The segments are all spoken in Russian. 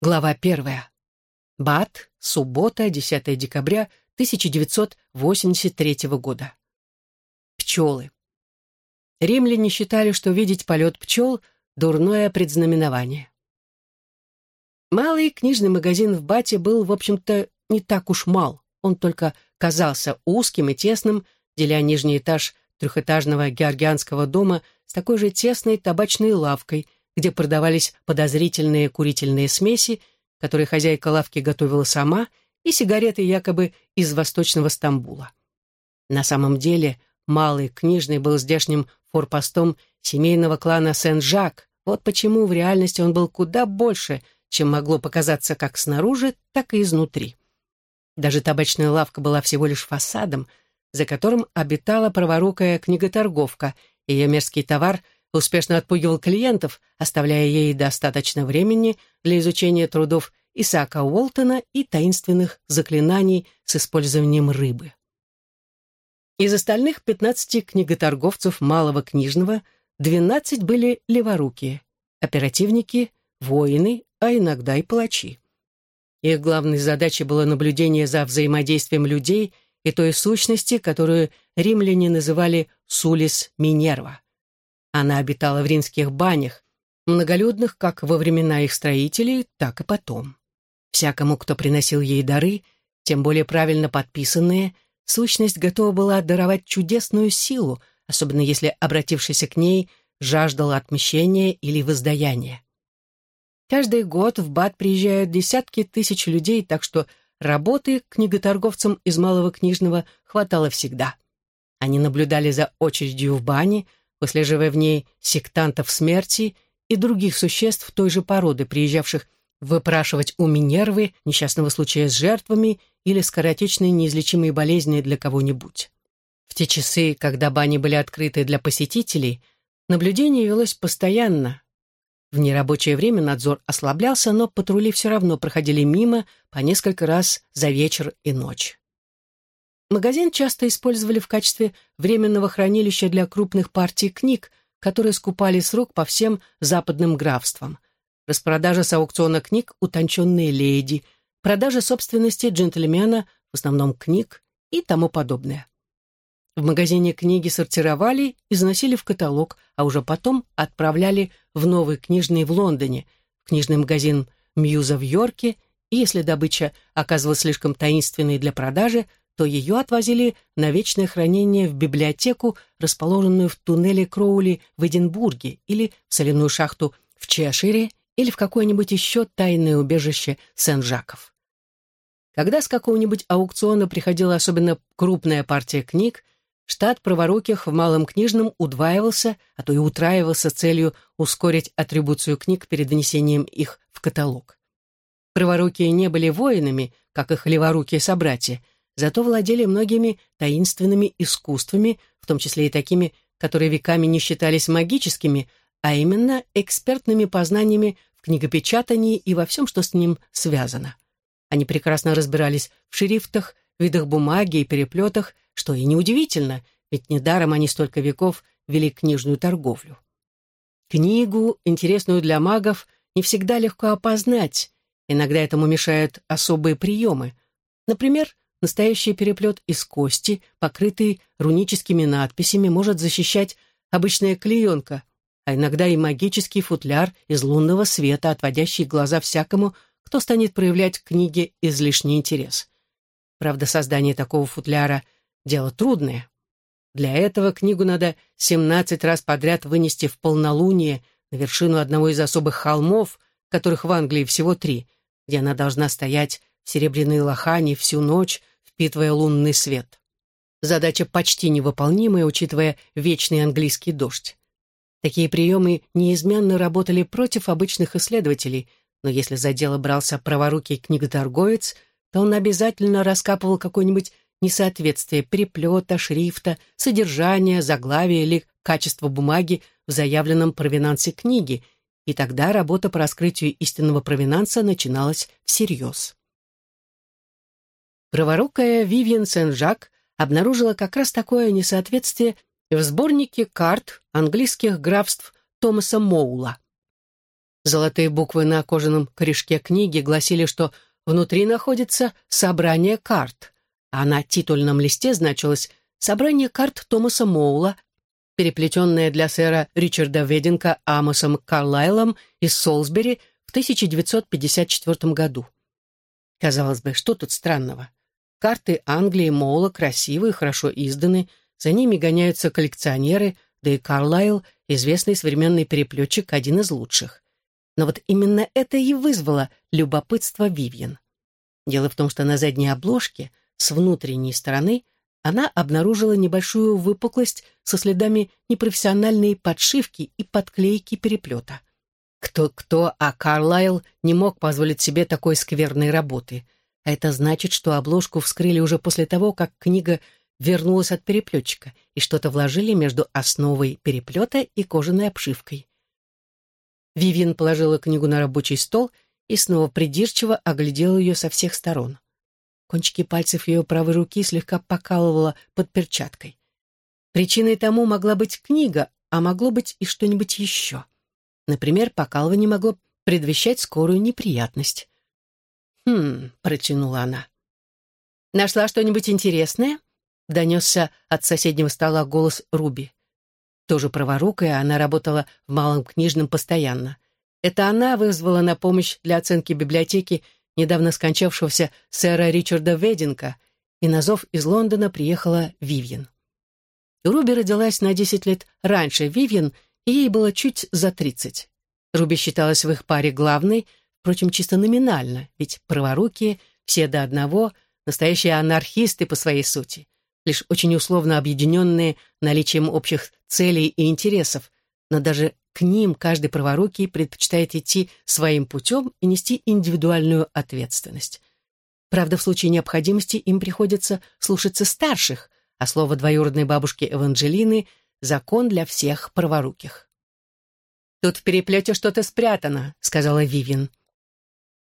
Глава первая. Бат, суббота, 10 декабря 1983 года. Пчелы. Римляне считали, что видеть полет пчел – дурное предзнаменование. Малый книжный магазин в Бате был, в общем-то, не так уж мал. Он только казался узким и тесным, деля нижний этаж трехэтажного георгианского дома с такой же тесной табачной лавкой – где продавались подозрительные курительные смеси, которые хозяйка лавки готовила сама, и сигареты якобы из восточного Стамбула. На самом деле Малый Книжный был здешним форпостом семейного клана Сен-Жак, вот почему в реальности он был куда больше, чем могло показаться как снаружи, так и изнутри. Даже табачная лавка была всего лишь фасадом, за которым обитала праворукая книготорговка, ее мерзкий товар — успешно отпугивал клиентов, оставляя ей достаточно времени для изучения трудов Исаака Уолтона и таинственных заклинаний с использованием рыбы. Из остальных 15 книготорговцев малого книжного 12 были леворукие, оперативники, воины, а иногда и палачи. Их главной задачей было наблюдение за взаимодействием людей и той сущности, которую римляне называли «сулис Минерва», она обитала в римских банях, многолюдных как во времена их строителей, так и потом. Всякому, кто приносил ей дары, тем более правильно подписанные, сущность готова была даровать чудесную силу, особенно если обратившийся к ней жаждал отмщения или воздаяния. Каждый год в Бат приезжают десятки тысяч людей, так что работы книготорговцам из малого книжного хватало всегда. Они наблюдали за очередью в бане, выслеживая в ней сектантов смерти и других существ той же породы, приезжавших выпрашивать у Минервы несчастного случая с жертвами или скоротечной неизлечимой болезни для кого-нибудь. В те часы, когда бани были открыты для посетителей, наблюдение велось постоянно. В нерабочее время надзор ослаблялся, но патрули все равно проходили мимо по несколько раз за вечер и ночь. Магазин часто использовали в качестве временного хранилища для крупных партий книг, которые скупали с рук по всем западным графствам. Распродажа с аукциона книг «Утонченные леди», продажа собственности джентльмена, в основном книг и тому подобное. В магазине книги сортировали и заносили в каталог, а уже потом отправляли в новый книжный в Лондоне, в книжный магазин «Мьюза» в Йорке, и если добыча оказывалась слишком таинственной для продажи, то ее отвозили на вечное хранение в библиотеку, расположенную в туннеле Кроули в Эдинбурге или в соляную шахту в Чешире или в какое-нибудь еще тайное убежище Сен-Жаков. Когда с какого-нибудь аукциона приходила особенно крупная партия книг, штат праворуких в малом книжном удваивался, а то и утраивался целью ускорить атрибуцию книг перед внесением их в каталог. Праворукие не были воинами, как их леворукие собратья – зато владели многими таинственными искусствами, в том числе и такими, которые веками не считались магическими, а именно экспертными познаниями в книгопечатании и во всем, что с ним связано. Они прекрасно разбирались в шрифтах, видах бумаги и переплетах, что и неудивительно, ведь недаром они столько веков вели книжную торговлю. Книгу, интересную для магов, не всегда легко опознать, иногда этому мешают особые приемы. Например, Настоящий переплет из кости, покрытый руническими надписями, может защищать обычная клеенка, а иногда и магический футляр из лунного света, отводящий глаза всякому, кто станет проявлять к книге излишний интерес. Правда, создание такого футляра — дело трудное. Для этого книгу надо 17 раз подряд вынести в полнолуние на вершину одного из особых холмов, которых в Англии всего три, где она должна стоять в серебряной лохане всю ночь, впитывая лунный свет. Задача почти невыполнимая, учитывая вечный английский дождь. Такие приемы неизменно работали против обычных исследователей, но если за дело брался праворукий книготорговец, то он обязательно раскапывал какое-нибудь несоответствие переплета, шрифта, содержания, заглавия или качества бумаги в заявленном провинансе книги, и тогда работа по раскрытию истинного провинанса начиналась всерьез. Праворукая Вивьен Сен-Жак обнаружила как раз такое несоответствие в сборнике карт английских графств Томаса Моула. Золотые буквы на кожаном корешке книги гласили, что внутри находится собрание карт, а на титульном листе значилось «Собрание карт Томаса Моула», переплетенное для сэра Ричарда Веденка Амосом Карлайлом из Солсбери в 1954 году. Казалось бы, что тут странного? Карты Англии Моула красивые, хорошо изданы, за ними гоняются коллекционеры, да и Карлайл, известный современный переплетчик, один из лучших. Но вот именно это и вызвало любопытство Вивьен. Дело в том, что на задней обложке, с внутренней стороны, она обнаружила небольшую выпуклость со следами непрофессиональной подшивки и подклейки переплета. Кто-кто, а Карлайл не мог позволить себе такой скверной работы. Это значит, что обложку вскрыли уже после того, как книга вернулась от переплетчика, и что-то вложили между основой переплета и кожаной обшивкой. Вивин положила книгу на рабочий стол и снова придирчиво оглядела ее со всех сторон. Кончики пальцев ее правой руки слегка покалывала под перчаткой. Причиной тому могла быть книга, а могло быть и что-нибудь еще. Например, покалывание могло предвещать скорую неприятность. «Хм», — протянула она. «Нашла что-нибудь интересное?» — донесся от соседнего стола голос Руби. Тоже праворукая, она работала в малом книжном постоянно. Это она вызвала на помощь для оценки библиотеки недавно скончавшегося сэра Ричарда Вединка, и на зов из Лондона приехала Вивьен. Руби родилась на 10 лет раньше Вивьен, и ей было чуть за 30. Руби считалась в их паре главной, впрочем, чисто номинально, ведь праворукие, все до одного, настоящие анархисты по своей сути лишь очень условно объединенные наличием общих целей и интересов, но даже к ним каждый праворукий предпочитает идти своим путем и нести индивидуальную ответственность. Правда, в случае необходимости им приходится слушаться старших, а слово двоюродной бабушки Эванжелины — закон для всех праворуких. «Тут в переплете что-то спрятано», — сказала Вивин.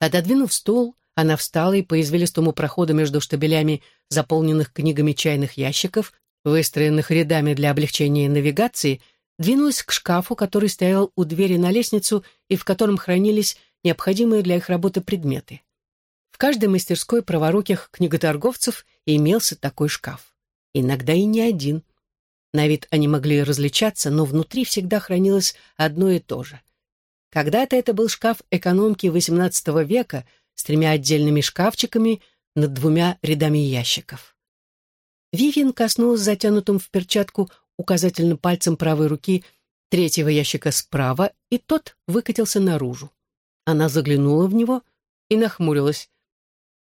Отодвинув стул, она встала и по извилистому проходу между штабелями заполненных книгами чайных ящиков, выстроенных рядами для облегчения навигации, двинулась к шкафу, который стоял у двери на лестницу и в котором хранились необходимые для их работы предметы. В каждой мастерской праворуких книготорговцев имелся такой шкаф. Иногда и не один. На вид они могли различаться, но внутри всегда хранилось одно и то же. Когда-то это был шкаф экономки XVIII века — с тремя отдельными шкафчиками над двумя рядами ящиков. Вивин коснулась затянутым в перчатку указательным пальцем правой руки третьего ящика справа, и тот выкатился наружу. Она заглянула в него и нахмурилась.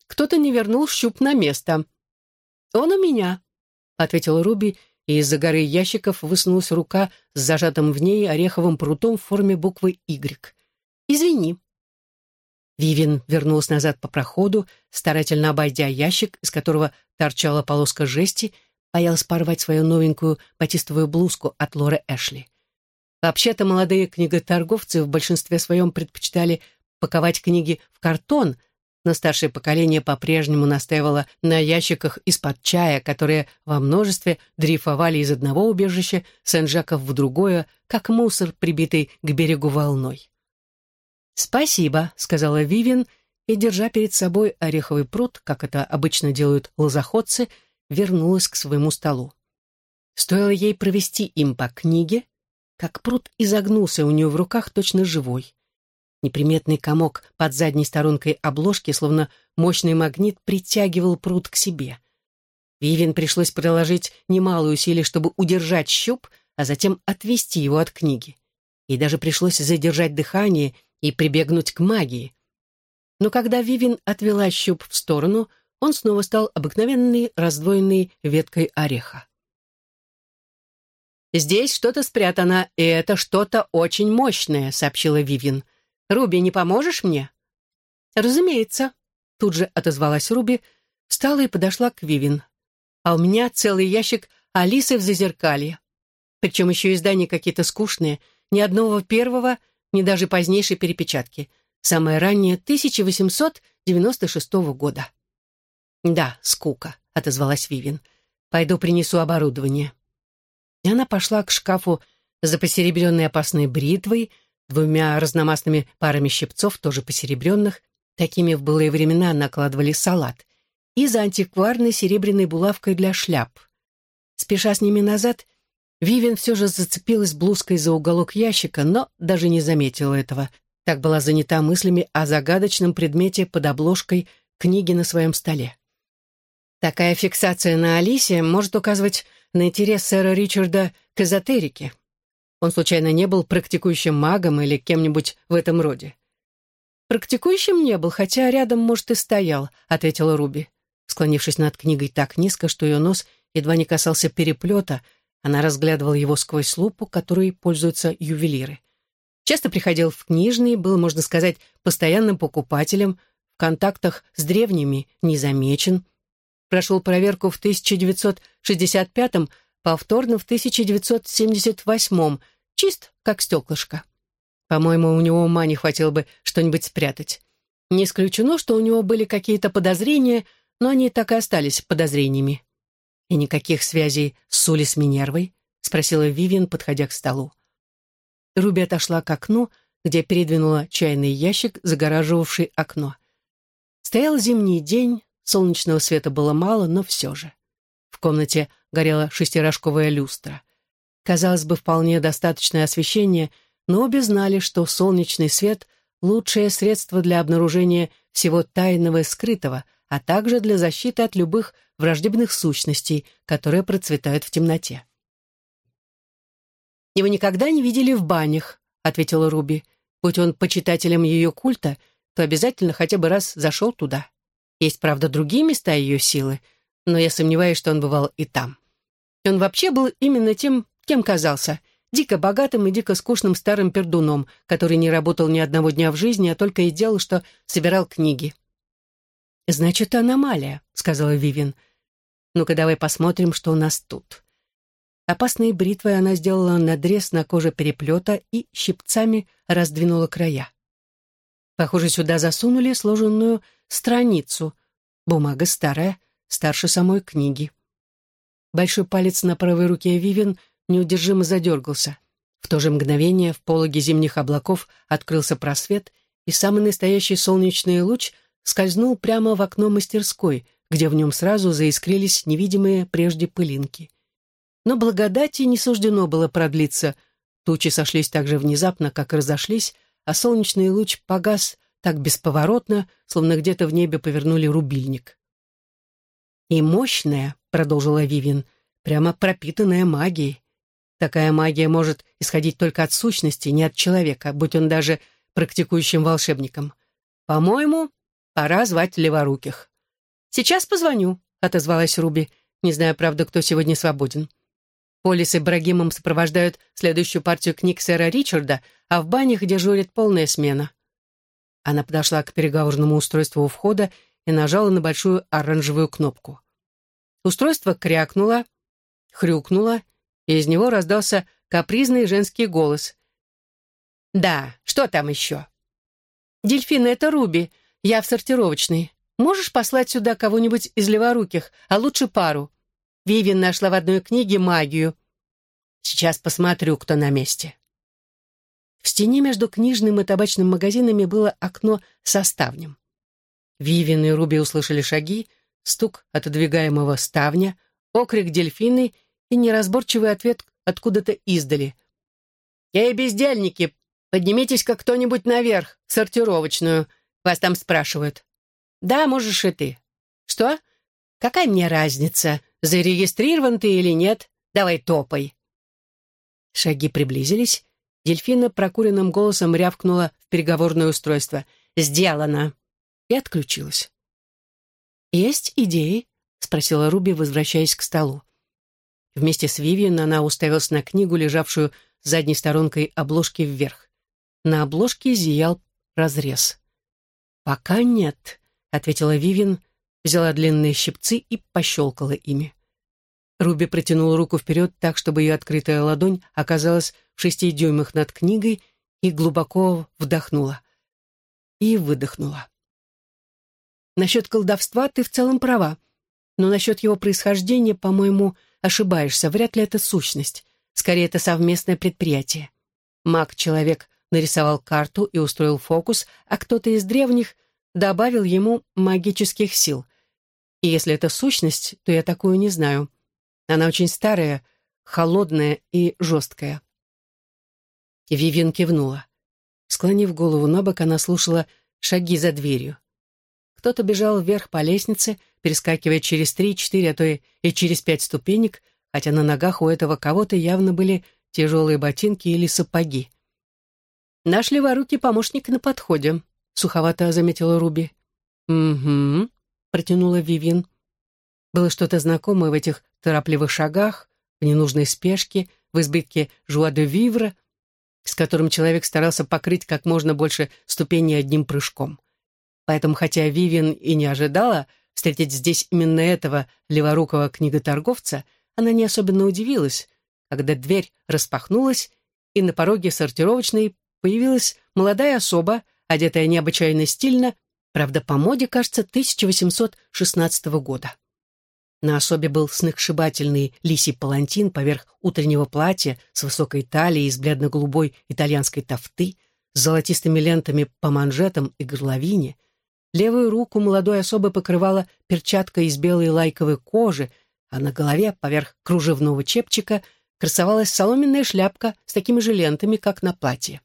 «Кто-то не вернул щуп на место». «Он у меня», — ответила Руби, и из-за горы ящиков высунулась рука с зажатым в ней ореховым прутом в форме буквы «Y». «Извини». Вивин вернулась назад по проходу, старательно обойдя ящик, из которого торчала полоска жести, боялась порвать свою новенькую батистовую блузку от Лоры Эшли. Вообще-то молодые книготорговцы в большинстве своем предпочитали паковать книги в картон, но старшее поколение по-прежнему настаивало на ящиках из-под чая, которые во множестве дрейфовали из одного убежища Сен-Жаков в другое, как мусор, прибитый к берегу волной. «Спасибо», — сказала Вивин, и, держа перед собой ореховый пруд, как это обычно делают лозоходцы, вернулась к своему столу. Стоило ей провести им по книге, как пруд изогнулся у нее в руках точно живой. Неприметный комок под задней сторонкой обложки, словно мощный магнит, притягивал пруд к себе. Вивин пришлось приложить немалые усилия, чтобы удержать щуп, а затем отвести его от книги. И даже пришлось задержать дыхание и прибегнуть к магии. Но когда Вивин отвела щуп в сторону, он снова стал обыкновенной раздвоенной веткой ореха. «Здесь что-то спрятано, и это что-то очень мощное», — сообщила Вивин. «Руби, не поможешь мне?» «Разумеется», — тут же отозвалась Руби, встала и подошла к Вивин. «А у меня целый ящик Алисы в зазеркалье. Причем еще издания какие-то скучные, ни одного первого — ни даже позднейшей перепечатки. Самое раннее 1896 года. «Да, скука», — отозвалась Вивин. «Пойду принесу оборудование». И она пошла к шкафу за посеребренной опасной бритвой, двумя разномастными парами щипцов, тоже посеребренных, такими в былые времена накладывали салат, и за антикварной серебряной булавкой для шляп. Спеша с ними назад, Вивен все же зацепилась блузкой за уголок ящика, но даже не заметила этого. Так была занята мыслями о загадочном предмете под обложкой книги на своем столе. Такая фиксация на Алисе может указывать на интерес сэра Ричарда к эзотерике. Он случайно не был практикующим магом или кем-нибудь в этом роде? «Практикующим не был, хотя рядом, может, и стоял», — ответила Руби. Склонившись над книгой так низко, что ее нос едва не касался переплета, она разглядывала его сквозь лупу, которой пользуются ювелиры. Часто приходил в книжный, был, можно сказать, постоянным покупателем, в контактах с древними не замечен. Прошел проверку в 1965-м, повторно в 1978-м, чист как стеклышко. По-моему, у него ума не хватило бы что-нибудь спрятать. Не исключено, что у него были какие-то подозрения, но они так и остались подозрениями. «И никаких связей с Сули с Минервой?» — спросила Вивиан, подходя к столу. Руби отошла к окну, где передвинула чайный ящик, загораживавший окно. Стоял зимний день, солнечного света было мало, но все же. В комнате горела шестирожковая люстра. Казалось бы, вполне достаточное освещение, но обе знали, что солнечный свет — лучшее средство для обнаружения всего тайного и скрытого, а также для защиты от любых враждебных сущностей, которые процветают в темноте. «Его никогда не видели в банях», — ответила Руби. «Будь он почитателем ее культа, то обязательно хотя бы раз зашел туда. Есть, правда, другие места ее силы, но я сомневаюсь, что он бывал и там. Он вообще был именно тем, кем казался, дико богатым и дико скучным старым пердуном, который не работал ни одного дня в жизни, а только и делал, что собирал книги. «Значит, аномалия», — сказала Вивин. «Ну-ка, давай посмотрим, что у нас тут». Опасной бритвой она сделала надрез на коже переплета и щипцами раздвинула края. Похоже, сюда засунули сложенную страницу. Бумага старая, старше самой книги. Большой палец на правой руке Вивен неудержимо задергался. В то же мгновение в пологе зимних облаков открылся просвет, и самый настоящий солнечный луч скользнул прямо в окно мастерской, где в нем сразу заискрились невидимые прежде пылинки. Но благодати не суждено было продлиться. Тучи сошлись так же внезапно, как разошлись, а солнечный луч погас так бесповоротно, словно где-то в небе повернули рубильник. «И мощная», — продолжила Вивин, — «прямо пропитанная магией. Такая магия может исходить только от сущности, не от человека, будь он даже практикующим волшебником. По-моему, пора звать леворуких». «Сейчас позвоню», — отозвалась Руби. «Не знаю, правда, кто сегодня свободен». Поли с Ибрагимом сопровождают следующую партию книг сэра Ричарда, а в банях дежурит полная смена. Она подошла к переговорному устройству у входа и нажала на большую оранжевую кнопку. Устройство крякнуло, хрюкнуло, и из него раздался капризный женский голос. «Да, что там еще?» «Дельфина, это Руби. Я в сортировочной. Можешь послать сюда кого-нибудь из леворуких, а лучше пару?» Вивин нашла в одной книге магию. Сейчас посмотрю, кто на месте. В стене между книжным и табачным магазинами было окно со ставнем. Вивин и Руби услышали шаги, стук отодвигаемого ставня, окрик дельфины и неразборчивый ответ откуда-то издали. «Эй, бездельники, поднимитесь как кто-нибудь наверх, в сортировочную. Вас там спрашивают». «Да, можешь и ты». «Что? Какая мне разница, зарегистрирован ты или нет? Давай топай». Шаги приблизились. Дельфина прокуренным голосом рявкнула в переговорное устройство. «Сделано!» и отключилась. «Есть идеи?» — спросила Руби, возвращаясь к столу. Вместе с Вивиан она уставилась на книгу, лежавшую задней сторонкой обложки вверх. На обложке зиял разрез. «Пока нет», — ответила Вивиан, взяла длинные щипцы и пощелкала ими. Руби протянула руку вперед так, чтобы ее открытая ладонь оказалась в шести дюймах над книгой и глубоко вдохнула. И выдохнула. Насчет колдовства ты в целом права, но насчет его происхождения, по-моему, ошибаешься. Вряд ли это сущность. Скорее, это совместное предприятие. Маг — человек нарисовал карту и устроил фокус, а кто-то из древних добавил ему магических сил. И если это сущность, то я такую не знаю. Она очень старая, холодная и жесткая. Вивин кивнула. Склонив голову на бок, она слушала шаги за дверью. Кто-то бежал вверх по лестнице, перескакивая через три, четыре, а то и, через пять ступенек, хотя на ногах у этого кого-то явно были тяжелые ботинки или сапоги. «Наш леворукий помощник на подходе», — суховато заметила Руби. «Угу», — протянула Вивин. Было что-то знакомое в этих торопливых шагах, в ненужной спешке, в избытке жуа де вивра, с которым человек старался покрыть как можно больше ступеней одним прыжком. Поэтому, хотя Вивин и не ожидала встретить здесь именно этого леворукого книготорговца, она не особенно удивилась, когда дверь распахнулась, и на пороге сортировочной появилась молодая особа, одетая необычайно стильно, правда, по моде, кажется, 1816 года. На особе был сногсшибательный лисий палантин поверх утреннего платья с высокой талией из бледно-голубой итальянской тофты, с золотистыми лентами по манжетам и горловине. Левую руку молодой особы покрывала перчатка из белой лайковой кожи, а на голове, поверх кружевного чепчика, красовалась соломенная шляпка с такими же лентами, как на платье.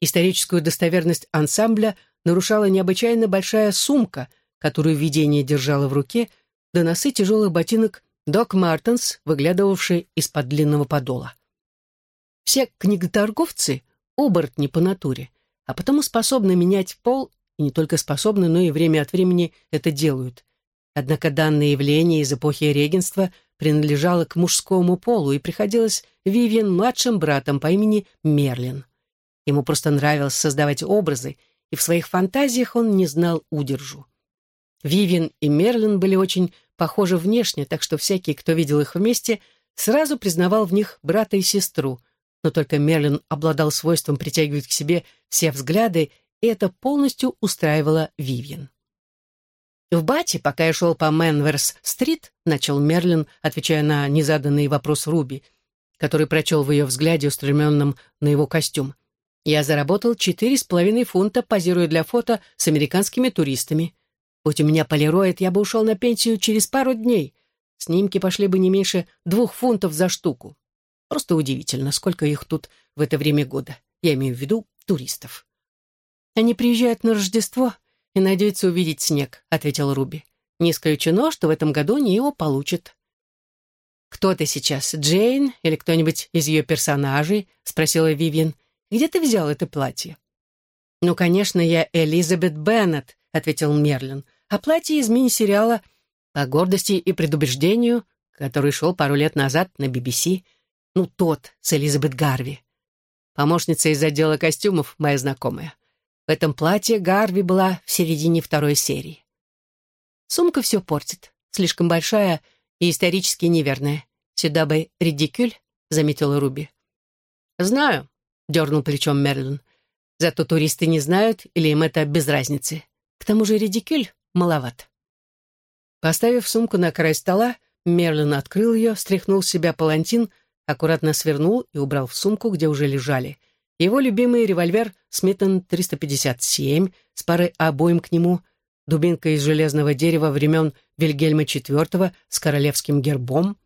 Историческую достоверность ансамбля нарушала необычайно большая сумка, которую видение держало в руке, до носы тяжелых ботинок Док Мартенс, выглядывавший из-под длинного подола. Все книготорговцы — оборотни по натуре, а потому способны менять пол, и не только способны, но и время от времени это делают. Однако данное явление из эпохи регенства принадлежало к мужскому полу и приходилось Вивиан младшим братом по имени Мерлин. Ему просто нравилось создавать образы, и в своих фантазиях он не знал удержу. Вивин и Мерлин были очень похожи внешне, так что всякий, кто видел их вместе, сразу признавал в них брата и сестру, но только Мерлин обладал свойством притягивать к себе все взгляды, и это полностью устраивало Вивьен. «В Бате, пока я шел по Мэнверс-стрит», — начал Мерлин, отвечая на незаданный вопрос Руби, который прочел в ее взгляде, устремленном на его костюм. «Я заработал четыре с половиной фунта, позируя для фото с американскими туристами. Будь у меня полироид, я бы ушел на пенсию через пару дней. Снимки пошли бы не меньше двух фунтов за штуку. Просто удивительно, сколько их тут в это время года. Я имею в виду туристов». «Они приезжают на Рождество и надеются увидеть снег», — ответил Руби. «Не исключено, что в этом году они его получат». «Кто ты сейчас, Джейн или кто-нибудь из ее персонажей?» — спросила Вивин. «Где ты взял это платье?» «Ну, конечно, я Элизабет Беннет», — ответил Мерлин. «А платье из мини-сериала «По гордости и предубеждению», который шел пару лет назад на BBC. Ну, тот с Элизабет Гарви. Помощница из отдела костюмов, моя знакомая. В этом платье Гарви была в середине второй серии. Сумка все портит. Слишком большая и исторически неверная. Сюда бы редикюль, заметила Руби. Знаю, дернул плечом Мерлин. Зато туристы не знают, или им это без разницы. К тому же редикюль маловат. Поставив сумку на край стола, Мерлин открыл ее, стряхнул с себя палантин, аккуратно свернул и убрал в сумку, где уже лежали — его любимый револьвер Смитон 357 с парой обоим к нему, дубинка из железного дерева времен Вильгельма IV с королевским гербом,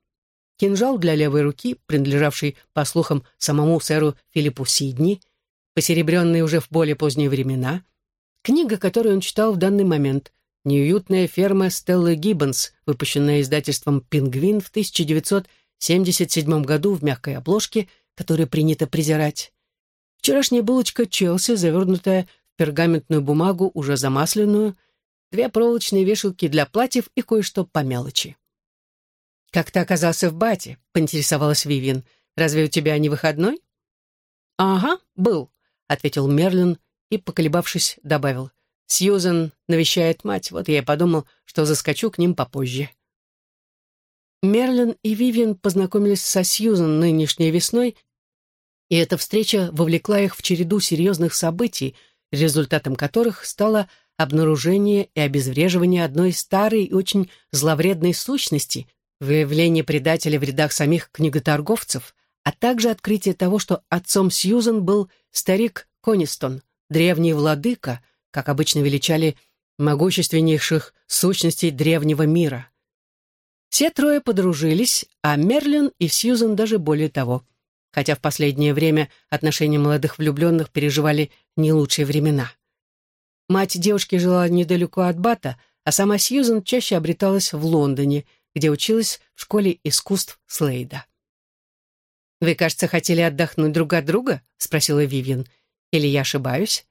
кинжал для левой руки, принадлежавший, по слухам, самому сэру Филиппу Сидни, посеребренный уже в более поздние времена, книга, которую он читал в данный момент, «Неуютная ферма Стеллы Гиббонс», выпущенная издательством «Пингвин» в 1977 году в мягкой обложке, которую принято презирать, Вчерашняя булочка Челси, завернутая в пергаментную бумагу, уже замасленную, две проволочные вешалки для платьев и кое-что по мелочи. «Как ты оказался в бате?» — поинтересовалась Вивин. «Разве у тебя не выходной?» «Ага, был», — ответил Мерлин и, поколебавшись, добавил. «Сьюзен навещает мать, вот я и подумал, что заскочу к ним попозже». Мерлин и Вивиан познакомились со Сьюзен нынешней весной и эта встреча вовлекла их в череду серьезных событий, результатом которых стало обнаружение и обезвреживание одной старой и очень зловредной сущности, выявление предателя в рядах самих книготорговцев, а также открытие того, что отцом Сьюзен был старик Конистон, древний владыка, как обычно величали могущественнейших сущностей древнего мира. Все трое подружились, а Мерлин и Сьюзен даже более того, хотя в последнее время отношения молодых влюбленных переживали не лучшие времена. Мать девушки жила недалеко от Бата, а сама Сьюзен чаще обреталась в Лондоне, где училась в школе искусств Слейда. «Вы, кажется, хотели отдохнуть друг от друга?» — спросила Вивьен. «Или я ошибаюсь?»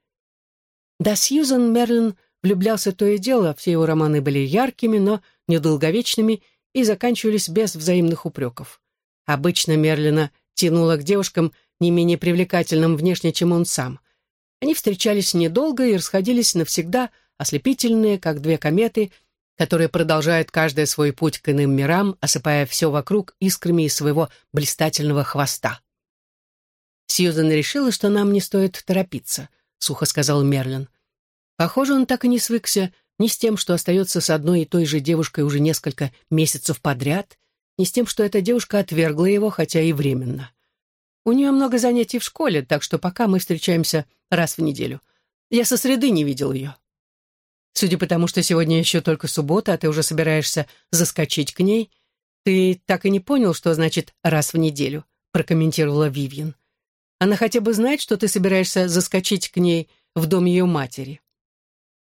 Да, Сьюзен Мерлин влюблялся то и дело, все его романы были яркими, но недолговечными и заканчивались без взаимных упреков. Обычно Мерлина тянуло к девушкам не менее привлекательным внешне, чем он сам. Они встречались недолго и расходились навсегда, ослепительные, как две кометы, которые продолжают каждый свой путь к иным мирам, осыпая все вокруг искрами из своего блистательного хвоста. Сьюзан решила, что нам не стоит торопиться, — сухо сказал Мерлин. Похоже, он так и не свыкся ни с тем, что остается с одной и той же девушкой уже несколько месяцев подряд, ни с тем, что эта девушка отвергла его, хотя и временно. У нее много занятий в школе, так что пока мы встречаемся раз в неделю. Я со среды не видел ее. Судя по тому, что сегодня еще только суббота, а ты уже собираешься заскочить к ней, ты так и не понял, что значит «раз в неделю», прокомментировала Вивьен. Она хотя бы знает, что ты собираешься заскочить к ней в дом ее матери.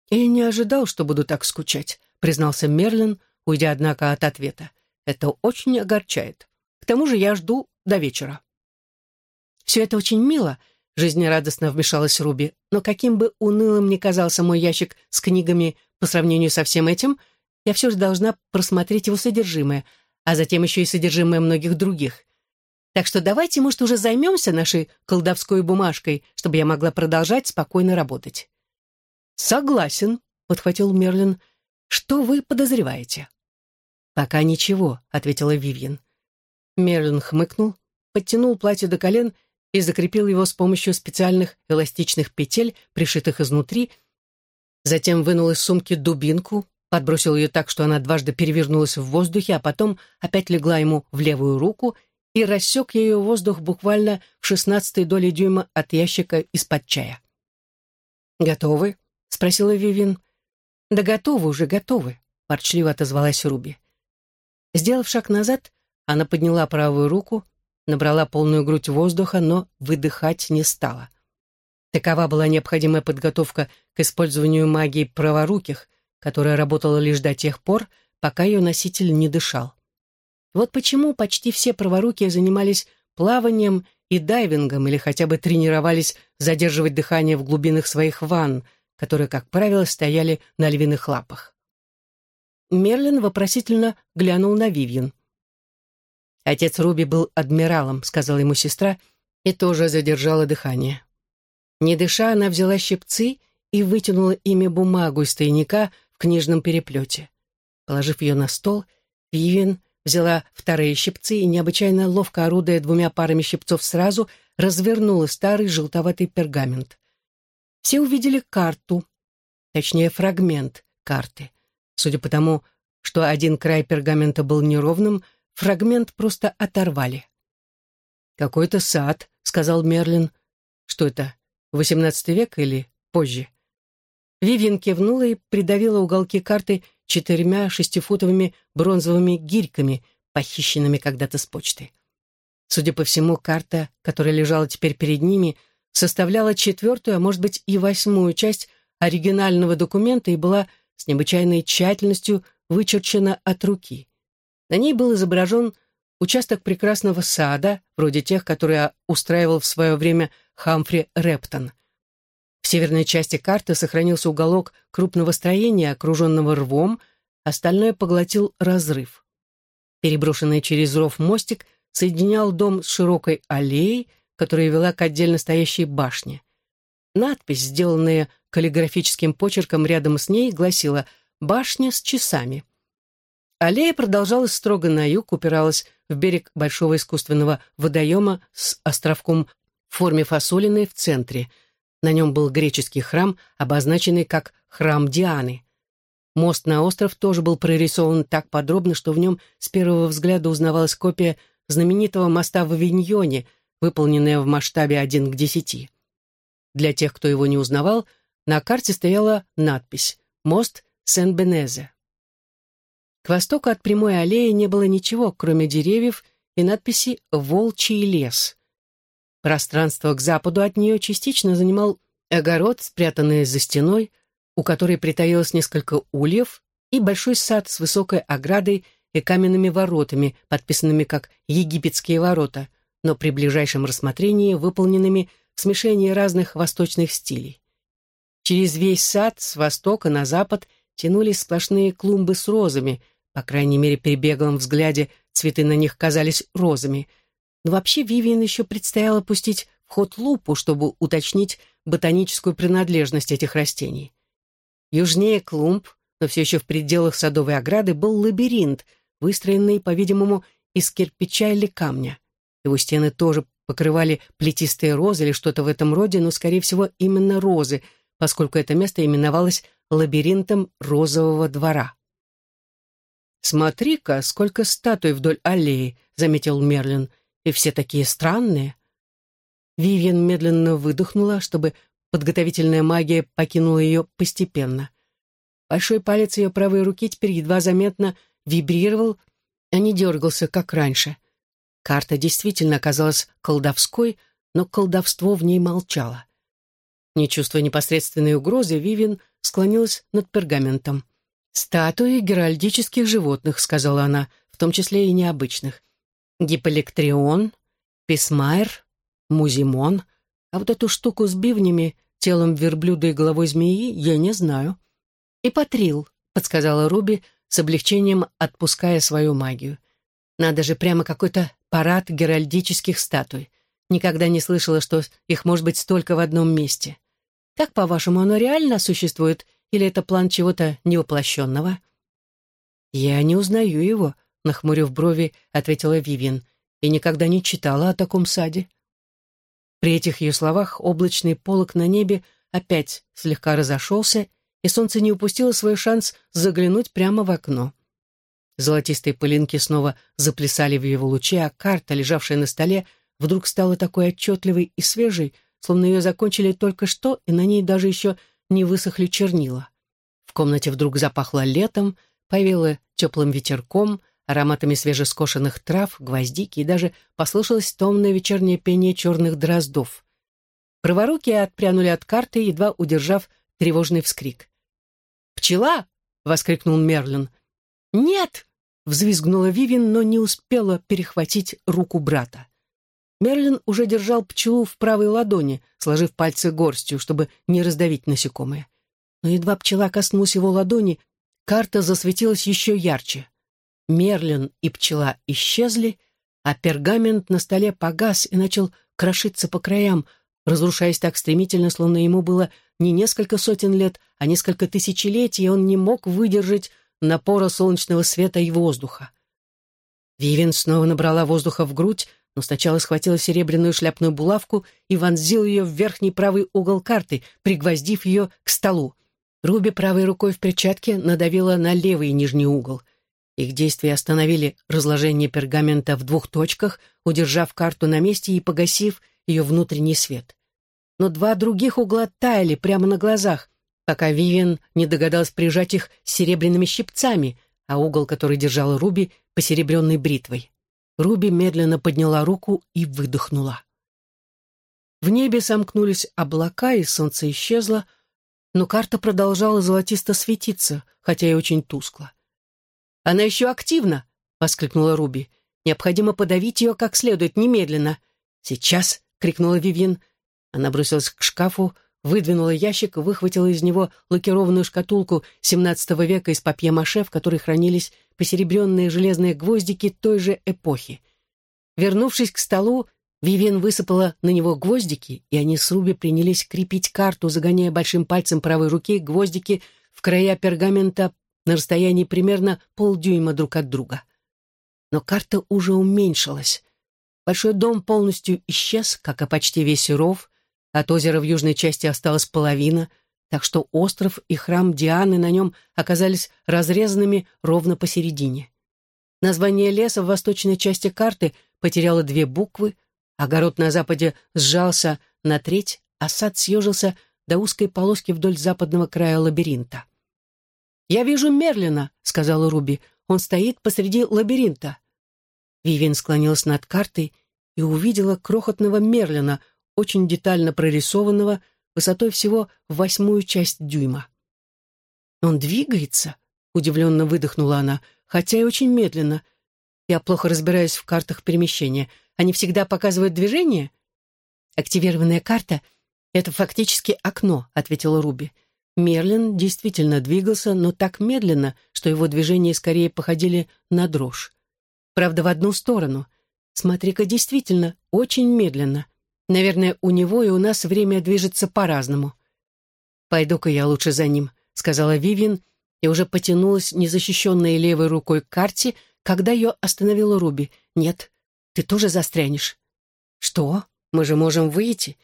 «Я не ожидал, что буду так скучать», — признался Мерлин, уйдя, однако, от ответа. «Это очень огорчает. К тому же я жду до вечера». «Все это очень мило», — жизнерадостно вмешалась Руби, «но каким бы унылым ни казался мой ящик с книгами по сравнению со всем этим, я все же должна просмотреть его содержимое, а затем еще и содержимое многих других. Так что давайте, может, уже займемся нашей колдовской бумажкой, чтобы я могла продолжать спокойно работать». «Согласен», — подхватил Мерлин. «Что вы подозреваете?» «Пока ничего», — ответила Вивьен. Мерлин хмыкнул, подтянул платье до колен и закрепил его с помощью специальных эластичных петель, пришитых изнутри, затем вынул из сумки дубинку, подбросил ее так, что она дважды перевернулась в воздухе, а потом опять легла ему в левую руку и рассек ее воздух буквально в шестнадцатой доли дюйма от ящика из-под чая. «Готовы?» — спросила Вивин. «Да готовы уже, готовы», — ворчливо отозвалась Руби. Сделав шаг назад, она подняла правую руку, набрала полную грудь воздуха, но выдыхать не стала. Такова была необходимая подготовка к использованию магии праворуких, которая работала лишь до тех пор, пока ее носитель не дышал. Вот почему почти все праворукие занимались плаванием и дайвингом или хотя бы тренировались задерживать дыхание в глубинах своих ванн, которые, как правило, стояли на львиных лапах. Мерлин вопросительно глянул на Вивьен. «Отец Руби был адмиралом», — сказала ему сестра, и тоже задержала дыхание. Не дыша, она взяла щипцы и вытянула ими бумагу из тайника в книжном переплете. Положив ее на стол, Вивьен взяла вторые щипцы и, необычайно ловко орудуя двумя парами щипцов сразу, развернула старый желтоватый пергамент все увидели карту, точнее фрагмент карты. Судя по тому, что один край пергамента был неровным, фрагмент просто оторвали. «Какой-то сад», — сказал Мерлин. «Что это, XVIII век или позже?» Вивьен кивнула и придавила уголки карты четырьмя шестифутовыми бронзовыми гирьками, похищенными когда-то с почты. Судя по всему, карта, которая лежала теперь перед ними — составляла четвертую, а может быть и восьмую часть оригинального документа и была с необычайной тщательностью вычерчена от руки. На ней был изображен участок прекрасного сада, вроде тех, которые устраивал в свое время Хамфри Рептон. В северной части карты сохранился уголок крупного строения, окруженного рвом, остальное поглотил разрыв. Переброшенный через ров мостик соединял дом с широкой аллеей, которая вела к отдельно стоящей башне. Надпись, сделанная каллиграфическим почерком рядом с ней, гласила «Башня с часами». Аллея продолжалась строго на юг, упиралась в берег большого искусственного водоема с островком в форме фасолины в центре. На нем был греческий храм, обозначенный как «Храм Дианы». Мост на остров тоже был прорисован так подробно, что в нем с первого взгляда узнавалась копия знаменитого моста в Авиньоне, выполненная в масштабе 1 к 10. Для тех, кто его не узнавал, на карте стояла надпись «Мост Сен-Бенезе». К востоку от прямой аллеи не было ничего, кроме деревьев и надписи «Волчий лес». Пространство к западу от нее частично занимал огород, спрятанный за стеной, у которой притаилось несколько ульев, и большой сад с высокой оградой и каменными воротами, подписанными как «Египетские ворота», но при ближайшем рассмотрении выполненными в смешении разных восточных стилей. Через весь сад с востока на запад тянулись сплошные клумбы с розами, по крайней мере, при беглом взгляде цветы на них казались розами. Но вообще Вивиан еще предстояло пустить в ход лупу, чтобы уточнить ботаническую принадлежность этих растений. Южнее клумб, но все еще в пределах садовой ограды, был лабиринт, выстроенный, по-видимому, из кирпича или камня. Его стены тоже покрывали плетистые розы или что-то в этом роде, но, скорее всего, именно розы, поскольку это место именовалось лабиринтом розового двора. «Смотри-ка, сколько статуй вдоль аллеи», — заметил Мерлин, — «и все такие странные». Вивиан медленно выдохнула, чтобы подготовительная магия покинула ее постепенно. Большой палец ее правой руки теперь едва заметно вибрировал, а не дергался, как раньше. Карта действительно оказалась колдовской, но колдовство в ней молчало. Не чувствуя непосредственной угрозы, Вивин склонилась над пергаментом. «Статуи геральдических животных», — сказала она, — «в том числе и необычных. Гиполектрион, Писмайр, Музимон, а вот эту штуку с бивнями, телом верблюда и головой змеи я не знаю». «И Патрил», — подсказала Руби, с облегчением отпуская свою магию. «Надо же, прямо какой-то парад геральдических статуй. Никогда не слышала, что их может быть столько в одном месте. Как, по-вашему, оно реально существует, или это план чего-то невоплощенного?» «Я не узнаю его», — нахмурив брови, ответила Вивиан, «и никогда не читала о таком саде». При этих ее словах облачный полог на небе опять слегка разошелся, и солнце не упустило свой шанс заглянуть прямо в окно. Золотистые пылинки снова заплясали в его луче, а карта, лежавшая на столе, вдруг стала такой отчетливой и свежей, словно ее закончили только что, и на ней даже еще не высохли чернила. В комнате вдруг запахло летом, повело теплым ветерком, ароматами свежескошенных трав, гвоздики, и даже послышалось томное вечернее пение черных дроздов. Праворуки отпрянули от карты, едва удержав тревожный вскрик. «Пчела!» — воскликнул Мерлин. «Нет!» — взвизгнула Вивин, но не успела перехватить руку брата. Мерлин уже держал пчелу в правой ладони, сложив пальцы горстью, чтобы не раздавить насекомое. Но едва пчела коснулась его ладони, карта засветилась еще ярче. Мерлин и пчела исчезли, а пергамент на столе погас и начал крошиться по краям, разрушаясь так стремительно, словно ему было не несколько сотен лет, а несколько тысячелетий, и он не мог выдержать напора солнечного света и воздуха. Вивен снова набрала воздуха в грудь, но сначала схватила серебряную шляпную булавку и вонзил ее в верхний правый угол карты, пригвоздив ее к столу. Руби правой рукой в перчатке надавила на левый нижний угол. Их действия остановили разложение пергамента в двух точках, удержав карту на месте и погасив ее внутренний свет. Но два других угла таяли прямо на глазах, пока Вивен не догадалась прижать их серебряными щипцами, а угол, который держала Руби, посеребренной бритвой. Руби медленно подняла руку и выдохнула. В небе сомкнулись облака, и солнце исчезло, но карта продолжала золотисто светиться, хотя и очень тускло. «Она еще активна!» — воскликнула Руби. «Необходимо подавить ее как следует, немедленно!» «Сейчас!» — крикнула Вивьен. Она бросилась к шкафу, выдвинула ящик, выхватила из него лакированную шкатулку XVII века из папье-маше, в которой хранились посеребренные железные гвоздики той же эпохи. Вернувшись к столу, Вивен высыпала на него гвоздики, и они с Руби принялись крепить карту, загоняя большим пальцем правой руки гвоздики в края пергамента на расстоянии примерно полдюйма друг от друга. Но карта уже уменьшилась. Большой дом полностью исчез, как и почти весь ров, от озера в южной части осталась половина, так что остров и храм Дианы на нем оказались разрезанными ровно посередине. Название леса в восточной части карты потеряла две буквы, огород на западе сжался на треть, а сад съежился до узкой полоски вдоль западного края лабиринта. «Я вижу Мерлина», — сказала Руби. «Он стоит посреди лабиринта». Вивин склонилась над картой и увидела крохотного Мерлина, очень детально прорисованного, высотой всего в восьмую часть дюйма. «Он двигается?» — удивленно выдохнула она, хотя и очень медленно. «Я плохо разбираюсь в картах перемещения. Они всегда показывают движение?» «Активированная карта — это фактически окно», — ответила Руби. Мерлин действительно двигался, но так медленно, что его движения скорее походили на дрожь. Правда, в одну сторону. Смотри-ка, действительно, очень медленно. Наверное, у него и у нас время движется по-разному. «Пойду-ка я лучше за ним», — сказала Вивиан, и уже потянулась незащищенной левой рукой к карте, когда ее остановила Руби. «Нет, ты тоже застрянешь». «Что? Мы же можем выйти?»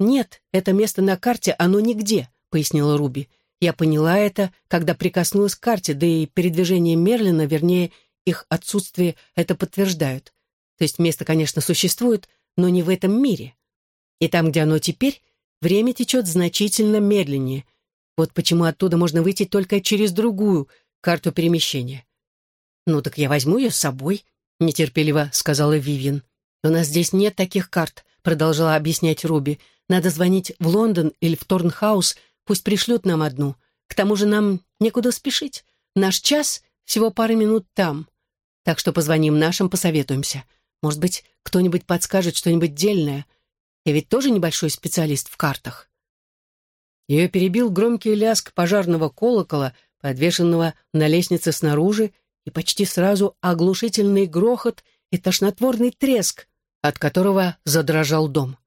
«Нет, это место на карте, оно нигде», — пояснила Руби. «Я поняла это, когда прикоснулась к карте, да и передвижение Мерлина, вернее, их отсутствие это подтверждают. То есть место, конечно, существует, но не в этом мире. И там, где оно теперь, время течет значительно медленнее. Вот почему оттуда можно выйти только через другую карту перемещения. «Ну так я возьму ее с собой», — нетерпеливо сказала Вивин. «У нас здесь нет таких карт», — продолжала объяснять Руби. «Надо звонить в Лондон или в Торнхаус, пусть пришлют нам одну. К тому же нам некуда спешить. Наш час всего пары минут там. Так что позвоним нашим, посоветуемся. Может быть, кто-нибудь подскажет что-нибудь дельное. Я ведь тоже небольшой специалист в картах». Ее перебил громкий ляск пожарного колокола, подвешенного на лестнице снаружи, и почти сразу оглушительный грохот и тошнотворный треск, от которого задрожал дом.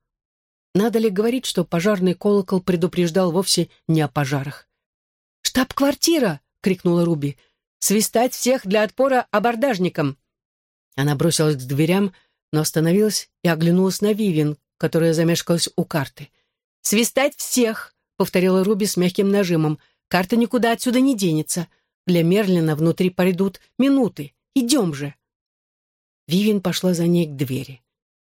Надо ли говорить, что пожарный колокол предупреждал вовсе не о пожарах? «Штаб-квартира!» — крикнула Руби. «Свистать всех для отпора абордажникам!» Она бросилась к дверям, но остановилась и оглянулась на Вивин, которая замешкалась у карты. «Свистать всех!» — повторила Руби с мягким нажимом. «Карта никуда отсюда не денется. Для Мерлина внутри пройдут минуты. Идем же!» Вивин пошла за ней к двери.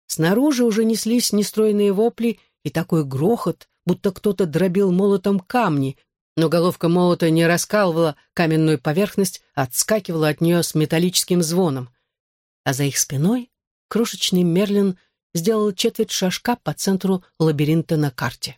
Снаружи уже неслись нестроенные вопли и такой грохот, будто кто-то дробил молотом камни, но головка молота не раскалывала каменную поверхность, а отскакивала от нее с металлическим звоном а за их спиной крошечный Мерлин сделал четверть шажка по центру лабиринта на карте.